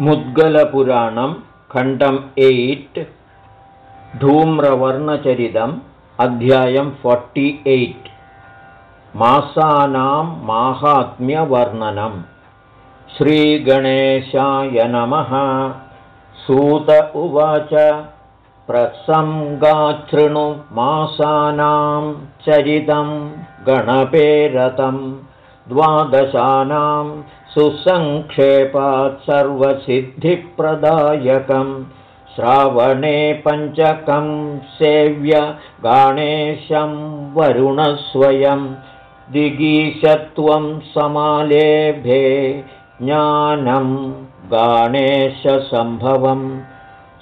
मुद्गलपुराणं खण्डम् एय्ट् धूम्रवर्णचरितम् अध्यायं forty eight. मासानां माहात्म्यवर्णनम् श्रीगणेशाय नमः। सूत उवाच प्रसङ्गाच्छृणु मासानां चरितं गणपेरतं द्वादशानां सुसङ्क्षेपात् सर्वसिद्धिप्रदायकं श्रावणे पञ्चकं सेव्य गाणेशं वरुणस्वयं। दिगीशत्वं समालेभे ज्ञानं गाणेशसम्भवं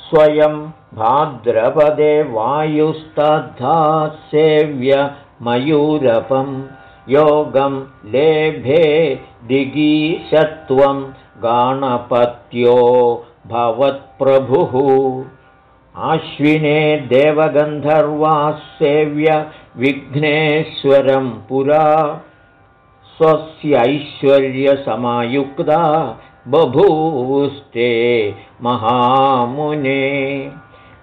स्वयं भाद्रपदे वायुस्तद्धा सेव्य मयूरपम् योगं लेभे दिगीशत्वं गाणपत्यो भवत्प्रभुः। आश्विने देवगन्धर्वासेव्य विघ्नेश्वरं पुरा। स्वस्यैश्वर्यसमायुक्ता बभूस्ते महामुने।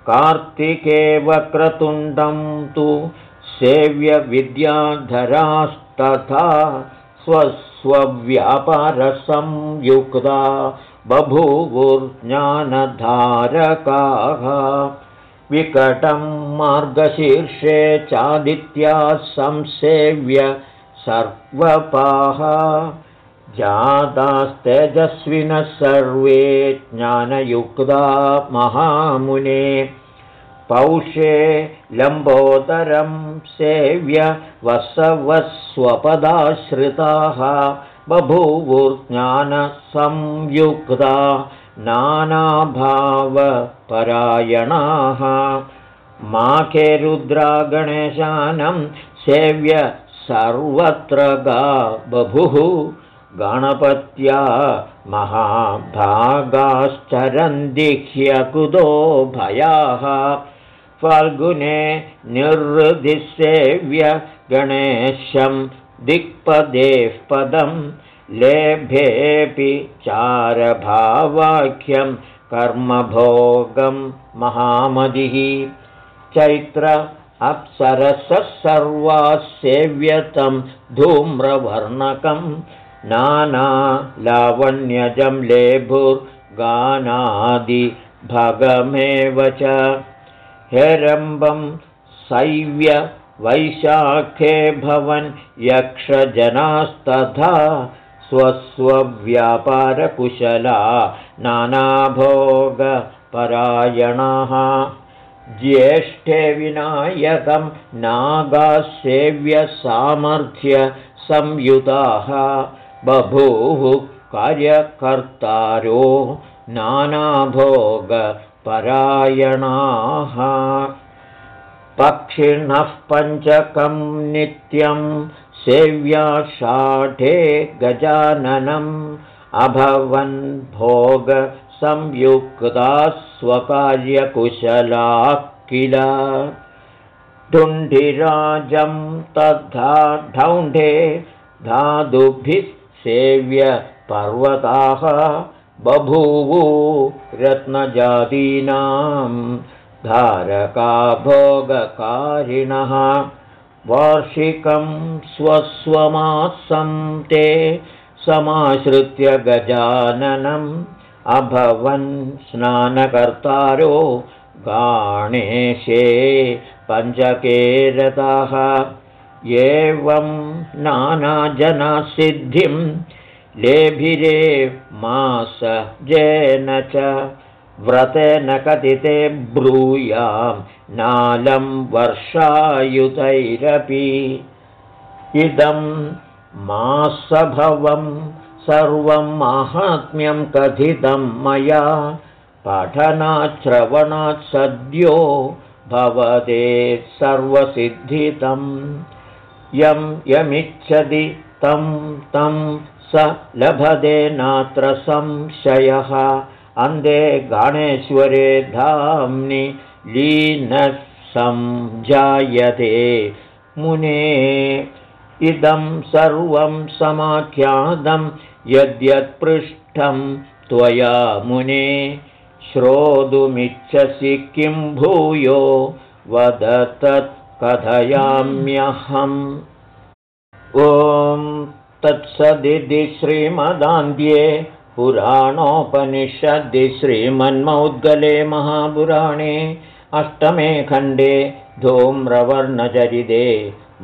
कार्तिके वक्रतुण्डं तु सेव्यविद्याधरास् तथा स्वस्वव्यापारसंयुक्ता बभूवुर्ज्ञानधारकाः। विकटं मार्गशीर्षे चादित्या संसेव्य सर्वपाः। जातास्तेजस्विनः सर्वे ज्ञानयुक्ता महामुने पौषे लम्बोदरं सेव्य वसवस्वपदाश्रिताः बभूवुर्ज्ञानसंयुक्ता नानाभावपरायणाः माखे रुद्रागणेशानं सेव्य सर्वत्र गा बभुः गणपत्या महाभागाश्चरन्दिह्यकुतो भयाः फाल्गुने निर्हृदिसेव्य गणेशं दिक्पदेः पदं लेभेऽपि चारभावाख्यं कर्मभोगं महामदिः। चैत्र अप्सरसः सर्वाः सेव्यतं धूम्रवर्णकं नानालावण्यजं लेभुर्गानादिभगमेव च हेरम्बं सैव्य वैशाखे भवन् यक्षजनास्तथा स्वस्वव्यापारकुशला नानाभोगपरायणाः। ज्येष्ठे विनायकं नागासेव्यसामर्थ्यसंयुताः। बभूः कार्यकर्तारो नानाभोगपरायणाः पक्षिणः पञ्चकं नित्यं सेव्याषाढे गजाननम् अभवन् भोगसंयुक्ताः स्वकार्यकुशलाः किल। ढुण्ढिराजं तथा ढौण्ढे धातुभिः सेव्य पर्वताः बभूवु रत्नजातीनां धारकाभोगकारिणः वार्षिकं स्वस्वमासं ते समाश्रित्य गजाननम् अभवन् स्नानकर्तारो गाणेशे पञ्चकेरतः। एवं नानाजनसिद्धिं लेभिरे मासजेन च व्रतेन कथिते ब्रूयां नालं वर्षायुतैरपि। इदं मासभवं सर्वं माहात्म्यं कथितं मया पठनाच्छ्रवणात् सद्यो भवते सर्वसिद्धितम् यं यमिच्छति तं तं स लभते नात्र संशयः। अन्धे गणेश्वरे धाम्नि लीनः संजायते। मुने इदं सर्वं समाख्यातं यद्यत्पृष्ठं त्वया मुने। श्रोतुमिच्छसि किं भूयो वद तत् कथयाम्यहम्। ॐ तत्सदिति श्रीमदान्ध्ये पुराणोपनिषद्दि श्रीमन्मौद्गले महापुराणे अष्टमे खण्डे धूम्रवर्णचरिते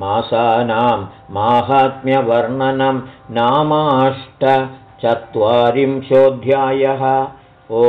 मासानां माहात्म्यवर्णनं नामाष्टचत्वारिंशोऽध्यायः। ओ